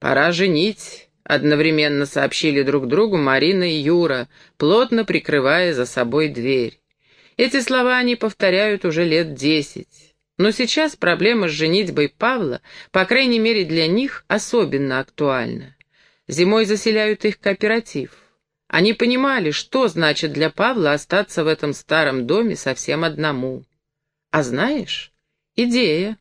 «Пора женить», — одновременно сообщили друг другу Марина и Юра, плотно прикрывая за собой дверь. Эти слова они повторяют уже лет десять. Но сейчас проблема с женитьбой Павла, по крайней мере для них, особенно актуальна. Зимой заселяют их кооператив. Они понимали, что значит для Павла остаться в этом старом доме совсем одному. А знаешь, идея.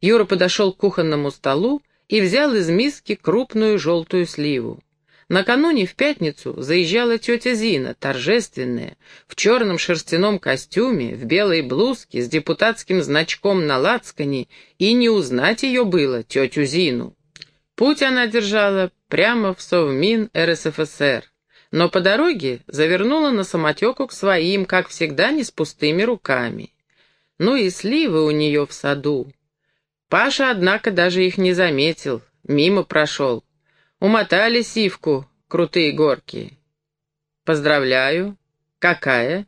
Юра подошел к кухонному столу и взял из миски крупную желтую сливу. Накануне в пятницу заезжала тетя Зина, торжественная, в черном шерстяном костюме, в белой блузке, с депутатским значком на лацкане, и не узнать ее было, тетю Зину. Путь она держала прямо в Совмин РСФСР но по дороге завернула на самотеку к своим, как всегда, не с пустыми руками. Ну и сливы у нее в саду. Паша, однако, даже их не заметил, мимо прошел. Умотали сивку, крутые горки. Поздравляю. Какая?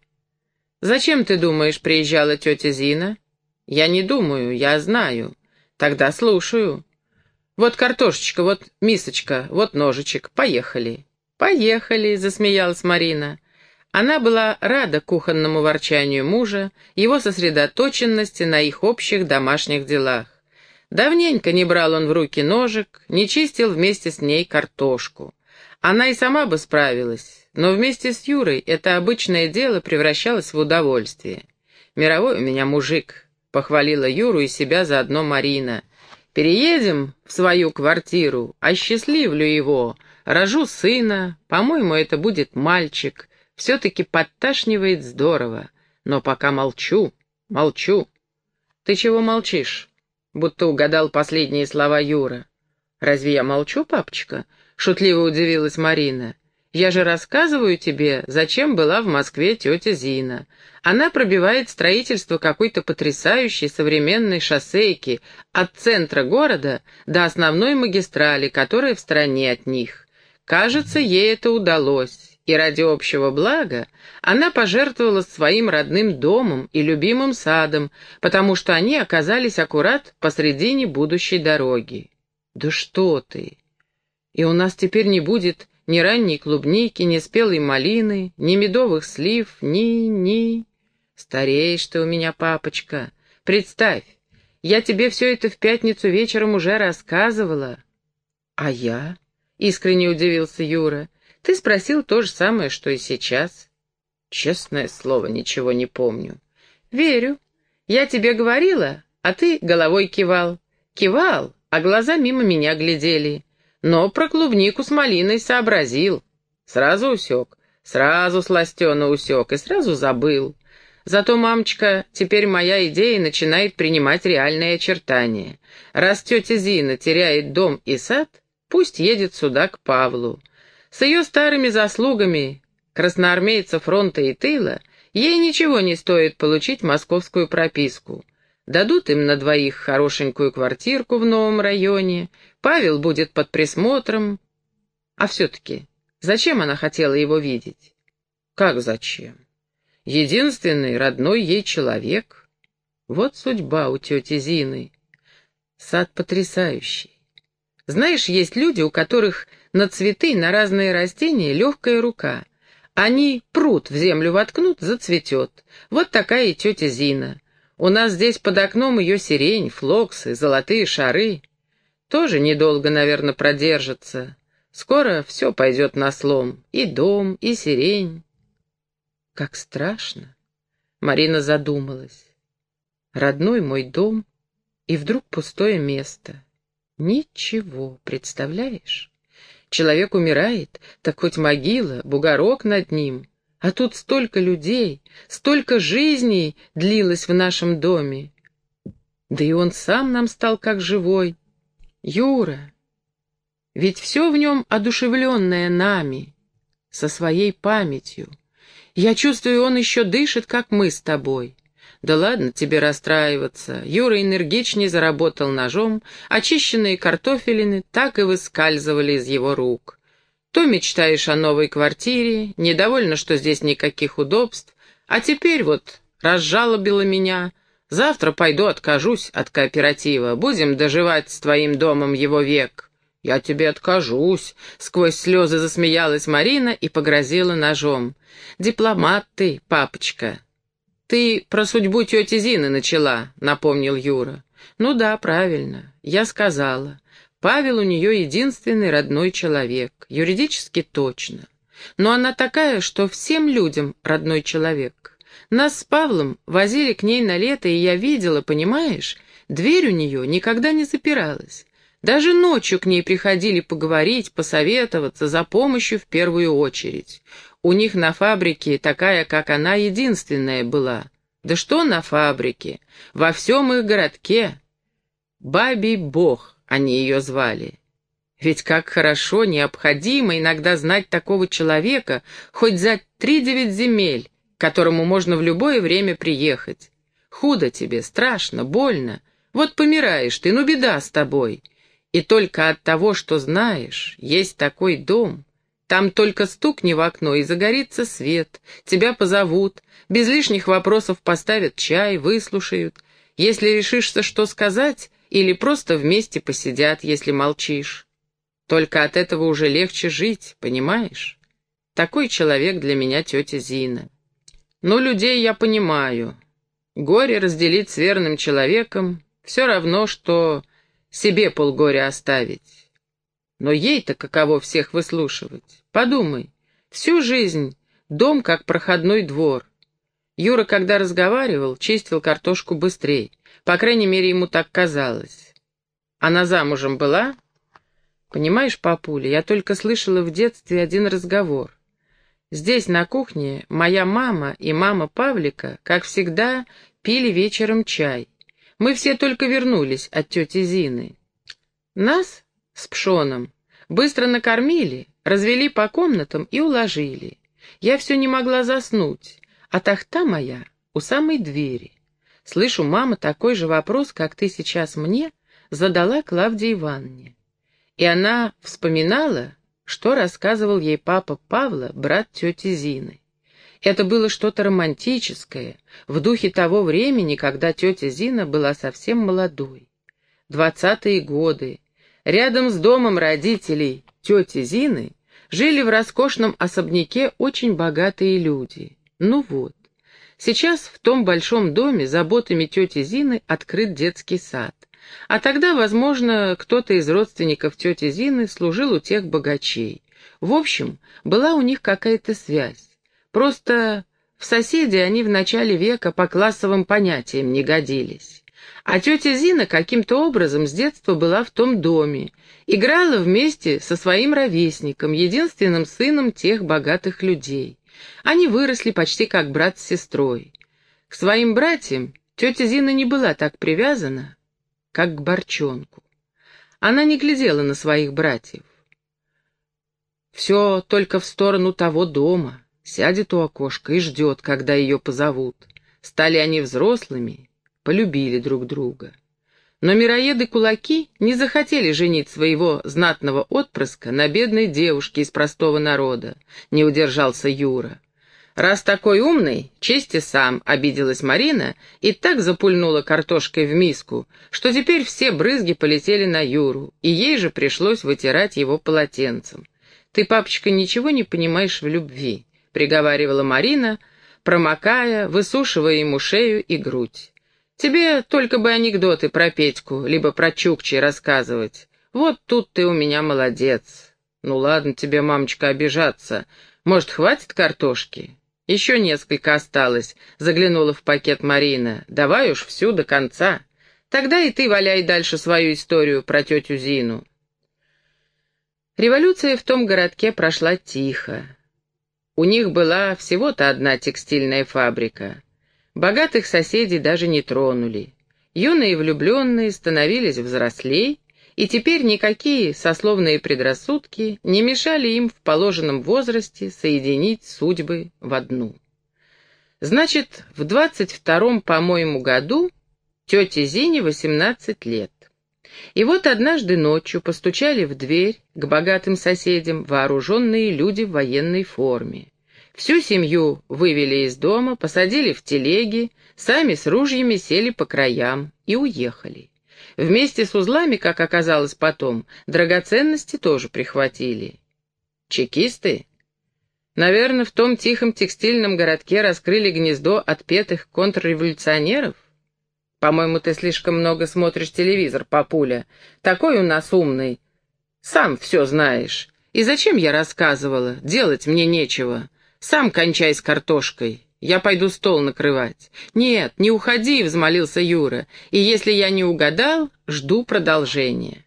Зачем, ты думаешь, приезжала тетя Зина? Я не думаю, я знаю. Тогда слушаю. Вот картошечка, вот мисочка, вот ножичек. Поехали. «Поехали», — засмеялась Марина. Она была рада кухонному ворчанию мужа, его сосредоточенности на их общих домашних делах. Давненько не брал он в руки ножик, не чистил вместе с ней картошку. Она и сама бы справилась, но вместе с Юрой это обычное дело превращалось в удовольствие. «Мировой у меня мужик», — похвалила Юру и себя заодно Марина. «Переедем в свою квартиру, осчастливлю его, Рожу сына, по-моему, это будет мальчик. Все-таки подташнивает здорово. Но пока молчу, молчу. Ты чего молчишь? Будто угадал последние слова Юра. Разве я молчу, папочка? Шутливо удивилась Марина. Я же рассказываю тебе, зачем была в Москве тетя Зина. Она пробивает строительство какой-то потрясающей современной шоссейки от центра города до основной магистрали, которая в стороне от них. Кажется, ей это удалось, и ради общего блага она пожертвовала своим родным домом и любимым садом, потому что они оказались аккурат посредине будущей дороги. «Да что ты! И у нас теперь не будет ни ранней клубники, ни спелой малины, ни медовых слив, ни... ни... Стареешь ты у меня, папочка. Представь, я тебе все это в пятницу вечером уже рассказывала. А я? — искренне удивился Юра. «Ты спросил то же самое, что и сейчас». «Честное слово, ничего не помню». «Верю. Я тебе говорила, а ты головой кивал. Кивал, а глаза мимо меня глядели. Но про клубнику с малиной сообразил. Сразу усек, сразу сластенно усек и сразу забыл. Зато, мамочка, теперь моя идея начинает принимать реальные очертания. Раз тетя Зина теряет дом и сад, Пусть едет сюда к Павлу. С ее старыми заслугами красноармейца фронта и тыла ей ничего не стоит получить московскую прописку. Дадут им на двоих хорошенькую квартирку в новом районе, Павел будет под присмотром. А все-таки, зачем она хотела его видеть? Как зачем? Единственный родной ей человек. Вот судьба у тети Зины. Сад потрясающий. Знаешь, есть люди, у которых на цветы, на разные растения легкая рука. Они пруд в землю воткнут, зацветет. Вот такая и тетя Зина. У нас здесь под окном ее сирень, флоксы, золотые шары. Тоже недолго, наверное, продержится. Скоро все пойдет на слом. И дом, и сирень. Как страшно. Марина задумалась. Родной мой дом, и вдруг пустое место. Ничего, представляешь? Человек умирает, так хоть могила, бугорок над ним. А тут столько людей, столько жизней длилось в нашем доме. Да и он сам нам стал как живой. Юра, ведь все в нем одушевленное нами, со своей памятью. Я чувствую, он еще дышит, как мы с тобой. «Да ладно тебе расстраиваться». Юра энергичнее заработал ножом, очищенные картофелины так и выскальзывали из его рук. То мечтаешь о новой квартире, недовольна, что здесь никаких удобств, а теперь вот разжалобила меня. Завтра пойду откажусь от кооператива, будем доживать с твоим домом его век. «Я тебе откажусь», — сквозь слезы засмеялась Марина и погрозила ножом. «Дипломат ты, папочка». «Ты про судьбу тети Зины начала», — напомнил Юра. «Ну да, правильно. Я сказала. Павел у нее единственный родной человек. Юридически точно. Но она такая, что всем людям родной человек. Нас с Павлом возили к ней на лето, и я видела, понимаешь, дверь у нее никогда не запиралась. Даже ночью к ней приходили поговорить, посоветоваться, за помощью в первую очередь. У них на фабрике такая, как она, единственная была. Да что на фабрике? Во всем их городке. Бабий бог они ее звали. Ведь как хорошо, необходимо иногда знать такого человека, хоть за три девять земель, к которому можно в любое время приехать. Худо тебе, страшно, больно. Вот помираешь ты, ну беда с тобой. И только от того, что знаешь, есть такой дом. Там только стукни в окно, и загорится свет. Тебя позовут, без лишних вопросов поставят чай, выслушают. Если решишься, что сказать, или просто вместе посидят, если молчишь. Только от этого уже легче жить, понимаешь? Такой человек для меня тетя Зина. Ну, людей я понимаю. Горе разделить с верным человеком все равно, что себе полгоря оставить. Но ей-то каково всех выслушивать? Подумай, всю жизнь дом как проходной двор. Юра, когда разговаривал, чистил картошку быстрее. По крайней мере, ему так казалось. Она замужем была? Понимаешь, папуля, я только слышала в детстве один разговор. Здесь, на кухне, моя мама и мама Павлика, как всегда, пили вечером чай. Мы все только вернулись от тети Зины. Нас с Пшоном быстро накормили, развели по комнатам и уложили. Я все не могла заснуть, а тахта моя у самой двери. Слышу, мама такой же вопрос, как ты сейчас мне, задала Клавдии Ивановне. И она вспоминала, что рассказывал ей папа Павла, брат тети Зины. Это было что-то романтическое, в духе того времени, когда тетя Зина была совсем молодой. Двадцатые годы. Рядом с домом родителей тети Зины жили в роскошном особняке очень богатые люди. Ну вот. Сейчас в том большом доме заботами тети Зины открыт детский сад. А тогда, возможно, кто-то из родственников тети Зины служил у тех богачей. В общем, была у них какая-то связь. Просто в соседи они в начале века по классовым понятиям не годились. А тетя Зина каким-то образом с детства была в том доме, играла вместе со своим ровесником, единственным сыном тех богатых людей. Они выросли почти как брат с сестрой. К своим братьям тетя Зина не была так привязана, как к Борчонку. Она не глядела на своих братьев. Все только в сторону того дома, Сядет у окошка и ждет, когда ее позовут. Стали они взрослыми, полюбили друг друга. Но мироеды-кулаки не захотели женить своего знатного отпрыска на бедной девушке из простого народа, не удержался Юра. «Раз такой умный, чести сам», — обиделась Марина и так запульнула картошкой в миску, что теперь все брызги полетели на Юру, и ей же пришлось вытирать его полотенцем. «Ты, папочка, ничего не понимаешь в любви приговаривала Марина, промокая, высушивая ему шею и грудь. «Тебе только бы анекдоты про Петьку, либо про Чукчи рассказывать. Вот тут ты у меня молодец. Ну ладно тебе, мамочка, обижаться. Может, хватит картошки?» «Еще несколько осталось», — заглянула в пакет Марина. «Давай уж всю до конца. Тогда и ты валяй дальше свою историю про тетю Зину». Революция в том городке прошла тихо. У них была всего-то одна текстильная фабрика. Богатых соседей даже не тронули. Юные влюбленные становились взрослей, и теперь никакие сословные предрассудки не мешали им в положенном возрасте соединить судьбы в одну. Значит, в двадцать втором, по-моему, году тете Зине восемнадцать лет. И вот однажды ночью постучали в дверь к богатым соседям вооруженные люди в военной форме. Всю семью вывели из дома, посадили в телеги, сами с ружьями сели по краям и уехали. Вместе с узлами, как оказалось потом, драгоценности тоже прихватили. Чекисты? Наверное, в том тихом текстильном городке раскрыли гнездо отпетых контрреволюционеров? По-моему, ты слишком много смотришь телевизор, папуля. Такой у нас умный. Сам все знаешь. И зачем я рассказывала? Делать мне нечего. Сам кончай с картошкой. Я пойду стол накрывать. Нет, не уходи, взмолился Юра. И если я не угадал, жду продолжения.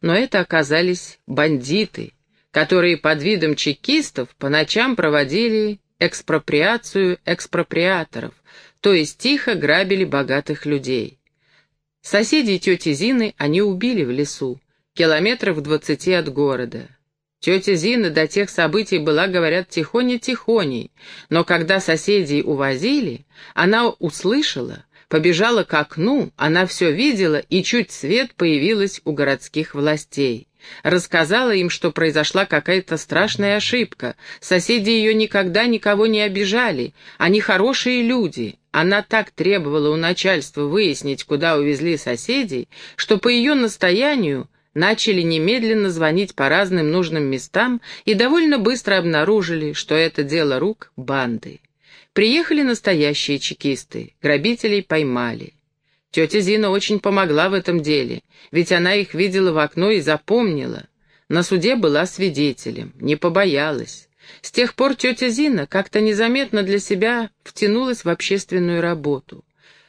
Но это оказались бандиты, которые под видом чекистов по ночам проводили экспроприацию экспроприаторов, то есть тихо грабили богатых людей. Соседей тети Зины они убили в лесу, километров двадцати от города. Тетя Зина до тех событий была, говорят, тихоня-тихоней, но когда соседей увозили, она услышала, побежала к окну, она все видела, и чуть свет появилась у городских властей. Рассказала им, что произошла какая-то страшная ошибка. Соседи ее никогда никого не обижали. Они хорошие люди. Она так требовала у начальства выяснить, куда увезли соседей, что по ее настоянию начали немедленно звонить по разным нужным местам и довольно быстро обнаружили, что это дело рук банды. Приехали настоящие чекисты, грабителей поймали. Тетя Зина очень помогла в этом деле, ведь она их видела в окно и запомнила. На суде была свидетелем, не побоялась. С тех пор тетя Зина как-то незаметно для себя втянулась в общественную работу.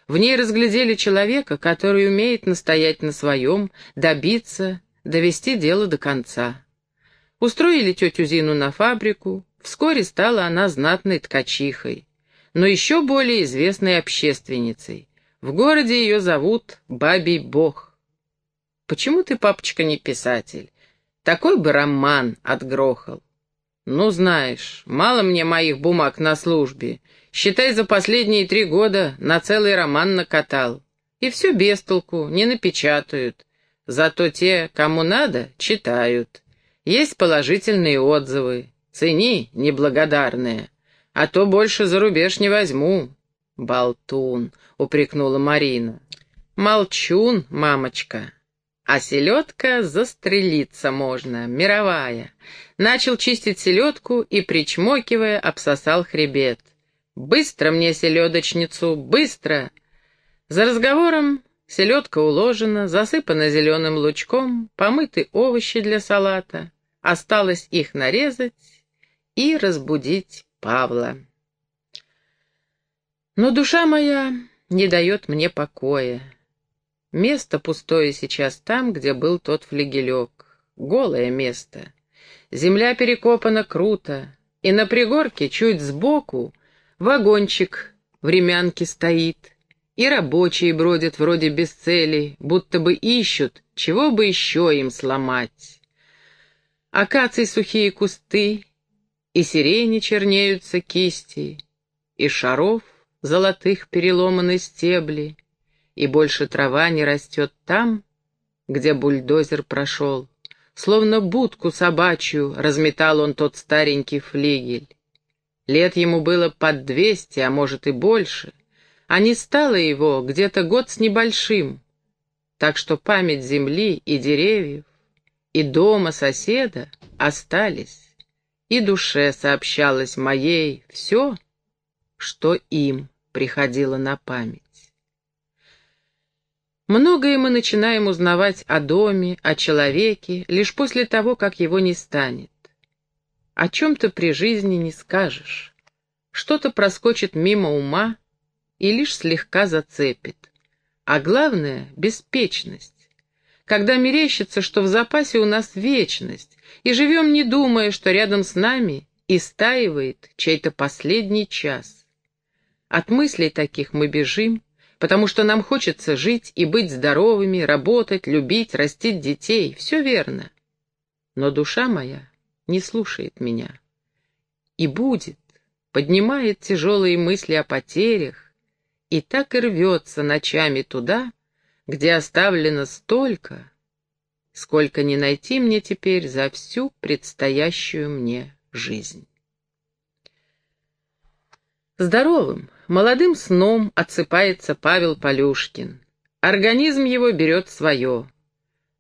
В ней разглядели человека, который умеет настоять на своем, добиться, довести дело до конца. Устроили тетю Зину на фабрику, вскоре стала она знатной ткачихой, но еще более известной общественницей. В городе ее зовут Бабий Бог. Почему ты, папочка, не писатель? Такой бы роман отгрохал. Ну, знаешь, мало мне моих бумаг на службе. Считай, за последние три года на целый роман накатал. И все без толку, не напечатают. Зато те, кому надо, читают. Есть положительные отзывы. Цени, неблагодарные. А то больше за рубеж не возьму. Болтун, упрекнула Марина. Молчун, мамочка. А селедка застрелиться можно, мировая. Начал чистить селедку и, причмокивая, обсосал хребет. «Быстро мне селедочницу, быстро!» За разговором селедка уложена, засыпана зеленым лучком, помыты овощи для салата. Осталось их нарезать и разбудить Павла. Но душа моя не дает мне покоя. Место пустое сейчас там, где был тот флегелек. Голое место. Земля перекопана круто, и на пригорке чуть сбоку вагончик в ремянке стоит, и рабочие бродят вроде без цели, будто бы ищут, чего бы еще им сломать. Акации сухие кусты, и сирени чернеются кисти, и шаров золотых переломаны стебли, и больше трава не растет там, где бульдозер прошел. Словно будку собачью разметал он тот старенький флигель. Лет ему было под двести, а может и больше, а не стало его где-то год с небольшим. Так что память земли и деревьев, и дома соседа остались, и душе сообщалось моей все, что им приходило на память. Многое мы начинаем узнавать о доме, о человеке, лишь после того, как его не станет. О чем-то при жизни не скажешь. Что-то проскочит мимо ума и лишь слегка зацепит. А главное — беспечность. Когда мерещится, что в запасе у нас вечность, и живем, не думая, что рядом с нами истаивает чей-то последний час. От мыслей таких мы бежим, потому что нам хочется жить и быть здоровыми, работать, любить, растить детей. Все верно. Но душа моя не слушает меня. И будет, поднимает тяжелые мысли о потерях, и так и рвется ночами туда, где оставлено столько, сколько не найти мне теперь за всю предстоящую мне жизнь. Здоровым, молодым сном отсыпается Павел Полюшкин. Организм его берет свое.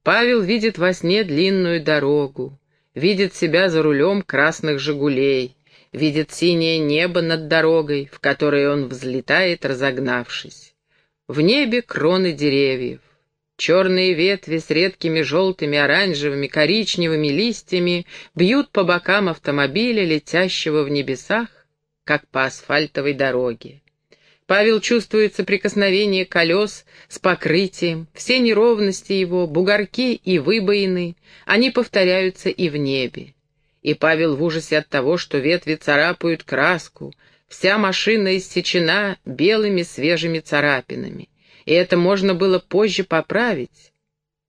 Павел видит во сне длинную дорогу, видит себя за рулем красных «Жигулей», видит синее небо над дорогой, в которой он взлетает, разогнавшись. В небе кроны деревьев. Черные ветви с редкими желтыми, оранжевыми, коричневыми листьями бьют по бокам автомобиля, летящего в небесах, как по асфальтовой дороге. Павел чувствует соприкосновение колес с покрытием, все неровности его, бугорки и выбоины, они повторяются и в небе. И Павел в ужасе от того, что ветви царапают краску, вся машина иссечена белыми свежими царапинами и это можно было позже поправить.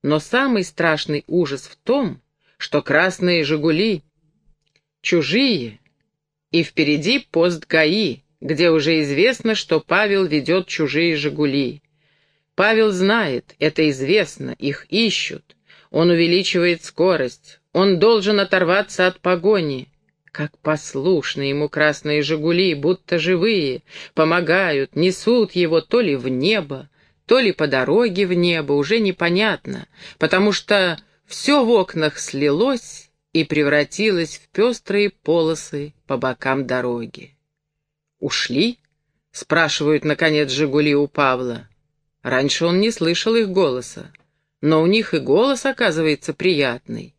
Но самый страшный ужас в том, что красные «Жигули» чужие, и впереди пост ГАИ, где уже известно, что Павел ведет чужие «Жигули». Павел знает, это известно, их ищут. Он увеличивает скорость, он должен оторваться от погони. Как послушны ему красные «Жигули», будто живые, помогают, несут его то ли в небо, то ли по дороге в небо, уже непонятно, потому что все в окнах слилось и превратилось в пестрые полосы по бокам дороги. «Ушли?» — спрашивают, наконец, «Жигули» у Павла. Раньше он не слышал их голоса, но у них и голос, оказывается, приятный.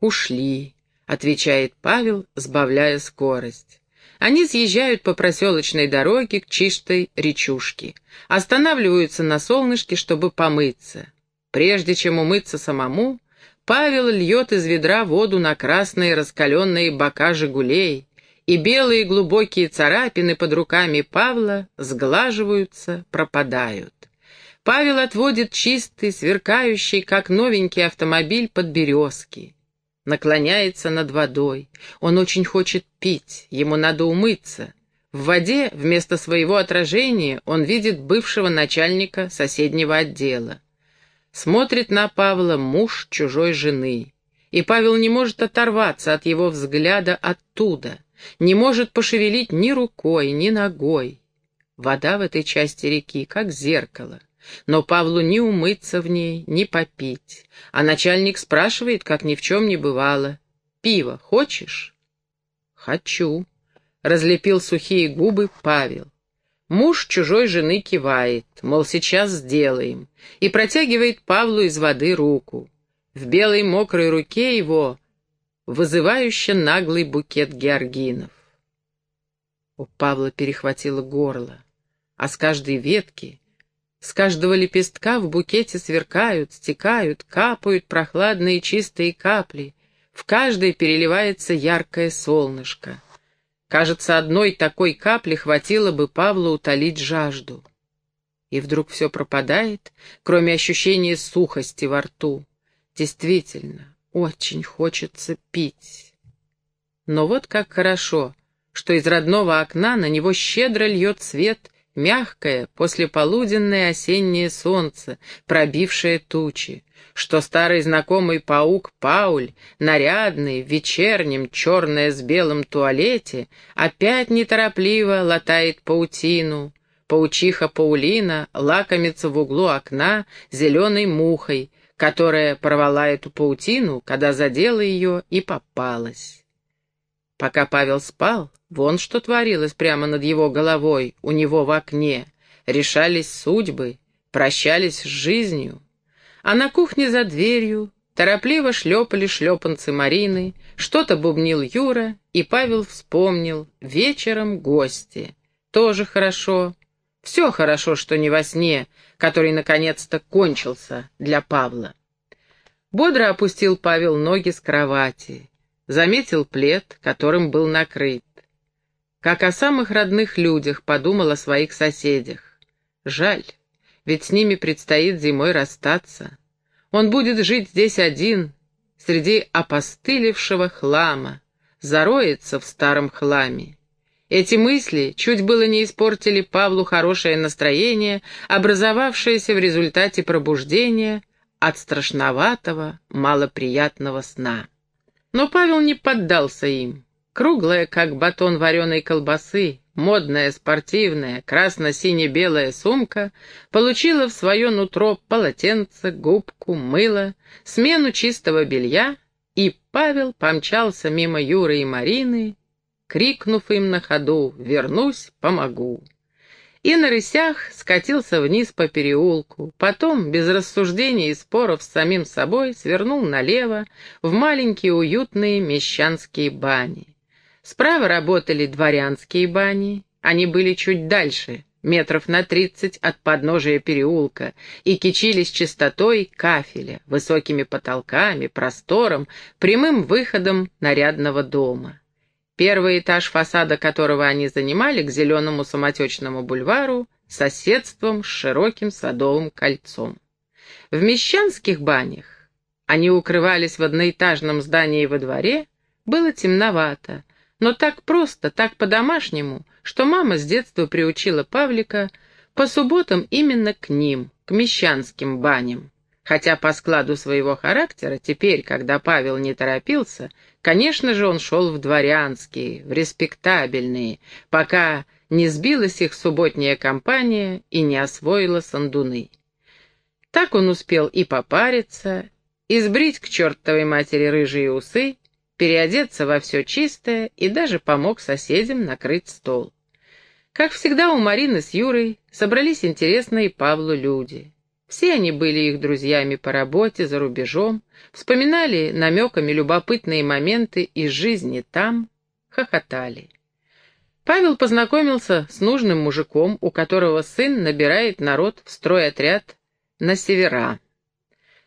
«Ушли», — отвечает Павел, сбавляя скорость. Они съезжают по проселочной дороге к чистой речушке, останавливаются на солнышке, чтобы помыться. Прежде чем умыться самому, Павел льет из ведра воду на красные раскаленные бока «Жигулей», и белые глубокие царапины под руками Павла сглаживаются, пропадают. Павел отводит чистый, сверкающий, как новенький автомобиль под березки наклоняется над водой. Он очень хочет пить, ему надо умыться. В воде вместо своего отражения он видит бывшего начальника соседнего отдела. Смотрит на Павла муж чужой жены. И Павел не может оторваться от его взгляда оттуда, не может пошевелить ни рукой, ни ногой. Вода в этой части реки как зеркало. Но Павлу ни умыться в ней, ни попить. А начальник спрашивает, как ни в чем не бывало. «Пиво хочешь?» «Хочу», — разлепил сухие губы Павел. Муж чужой жены кивает, мол, сейчас сделаем, и протягивает Павлу из воды руку. В белой мокрой руке его вызывающе наглый букет георгинов. У Павла перехватило горло, а с каждой ветки с каждого лепестка в букете сверкают, стекают, капают прохладные чистые капли. В каждой переливается яркое солнышко. Кажется, одной такой капли хватило бы Павлу утолить жажду. И вдруг все пропадает, кроме ощущения сухости во рту. Действительно, очень хочется пить. Но вот как хорошо, что из родного окна на него щедро льет свет Мягкое, послеполуденное осеннее солнце, пробившее тучи, что старый знакомый паук Пауль, нарядный, в вечернем, черное с белым туалете, опять неторопливо латает паутину. Паучиха Паулина лакомится в углу окна зеленой мухой, которая порвала эту паутину, когда задела ее и попалась. Пока Павел спал, вон что творилось прямо над его головой, у него в окне. Решались судьбы, прощались с жизнью. А на кухне за дверью торопливо шлепали шлепанцы Марины, что-то бубнил Юра, и Павел вспомнил вечером гости. Тоже хорошо. Все хорошо, что не во сне, который наконец-то кончился для Павла. Бодро опустил Павел ноги с кровати заметил плед, которым был накрыт. Как о самых родных людях подумал о своих соседях. Жаль, ведь с ними предстоит зимой расстаться. Он будет жить здесь один, среди опостылевшего хлама, зароется в старом хламе. Эти мысли чуть было не испортили Павлу хорошее настроение, образовавшееся в результате пробуждения от страшноватого, малоприятного сна. Но Павел не поддался им. Круглая, как батон вареной колбасы, модная спортивная красно-сине-белая сумка получила в свое нутро полотенце, губку, мыло, смену чистого белья, и Павел помчался мимо Юры и Марины, крикнув им на ходу «Вернусь, помогу» и на рысях скатился вниз по переулку, потом, без рассуждений и споров с самим собой, свернул налево в маленькие уютные мещанские бани. Справа работали дворянские бани, они были чуть дальше, метров на тридцать от подножия переулка, и кичились чистотой кафеля, высокими потолками, простором, прямым выходом нарядного дома. Первый этаж фасада которого они занимали к зеленому самотечному бульвару соседством с широким садовым кольцом. В мещанских банях они укрывались в одноэтажном здании во дворе, было темновато, но так просто, так по-домашнему, что мама с детства приучила Павлика по субботам именно к ним, к мещанским баням. Хотя по складу своего характера, теперь, когда Павел не торопился, конечно же, он шел в дворянские, в респектабельные, пока не сбилась их субботняя компания и не освоила сандуны. Так он успел и попариться, и сбрить к чертовой матери рыжие усы, переодеться во все чистое и даже помог соседям накрыть стол. Как всегда у Марины с Юрой собрались интересные Павлу люди. Все они были их друзьями по работе, за рубежом, вспоминали намеками любопытные моменты из жизни там, хохотали. Павел познакомился с нужным мужиком, у которого сын набирает народ в стройотряд на севера.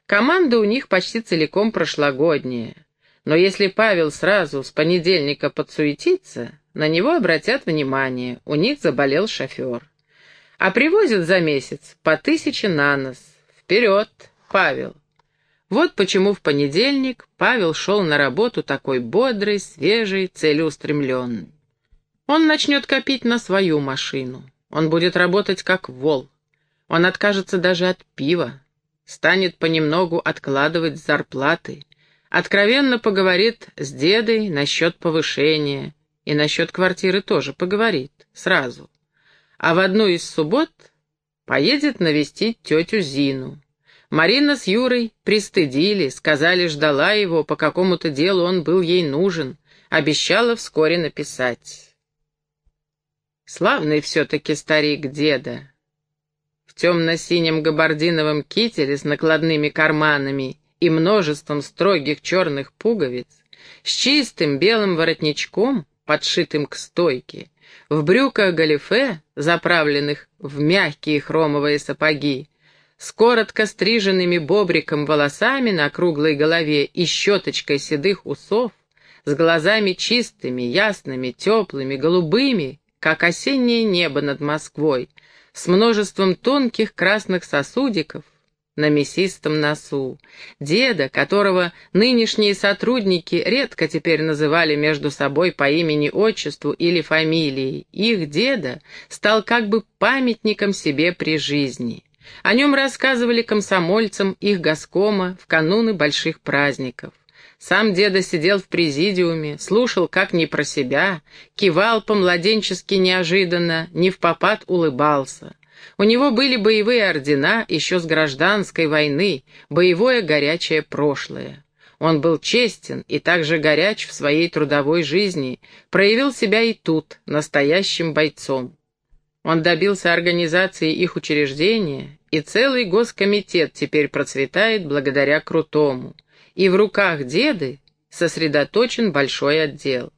Команда у них почти целиком прошлогодняя, но если Павел сразу с понедельника подсуетится, на него обратят внимание, у них заболел шофер. А привозят за месяц по тысяче на нос. Вперед, Павел! Вот почему в понедельник Павел шел на работу такой бодрый, свежий, целеустремленный. Он начнет копить на свою машину. Он будет работать как вол. Он откажется даже от пива. Станет понемногу откладывать зарплаты. Откровенно поговорит с дедой насчет повышения. И насчет квартиры тоже поговорит. Сразу а в одну из суббот поедет навестить тетю Зину. Марина с Юрой пристыдили, сказали, ждала его, по какому-то делу он был ей нужен, обещала вскоре написать. Славный все-таки старик деда. В темно-синем габардиновом кителе с накладными карманами и множеством строгих черных пуговиц, с чистым белым воротничком, подшитым к стойке, в брюках галифе, заправленных в мягкие хромовые сапоги, с коротко стриженными бобриком волосами на круглой голове и щеточкой седых усов, с глазами чистыми, ясными, теплыми, голубыми, как осеннее небо над Москвой, с множеством тонких красных сосудиков, на мясистом носу, деда, которого нынешние сотрудники редко теперь называли между собой по имени-отчеству или фамилии, их деда стал как бы памятником себе при жизни. О нем рассказывали комсомольцам их госкома в кануны больших праздников. Сам деда сидел в президиуме, слушал как не про себя, кивал по-младенчески неожиданно, не в попад улыбался. У него были боевые ордена еще с гражданской войны, боевое горячее прошлое. Он был честен и также горяч в своей трудовой жизни, проявил себя и тут, настоящим бойцом. Он добился организации их учреждения, и целый госкомитет теперь процветает благодаря Крутому. И в руках деды сосредоточен большой отдел.